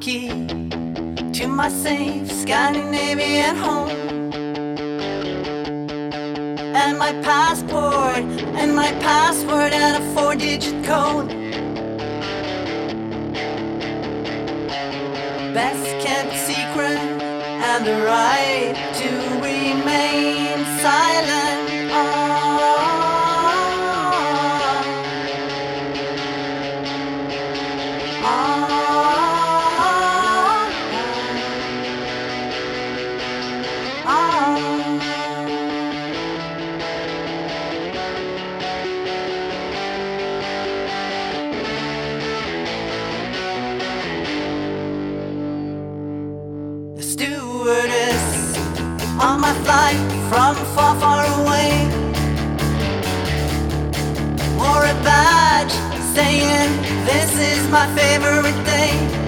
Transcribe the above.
key to my safe Scandinavian home. And my passport, and my password, and a four digit code. Best kept secret, and the right to The stewardess on my flight from far, far away wore a badge saying this is my favorite day.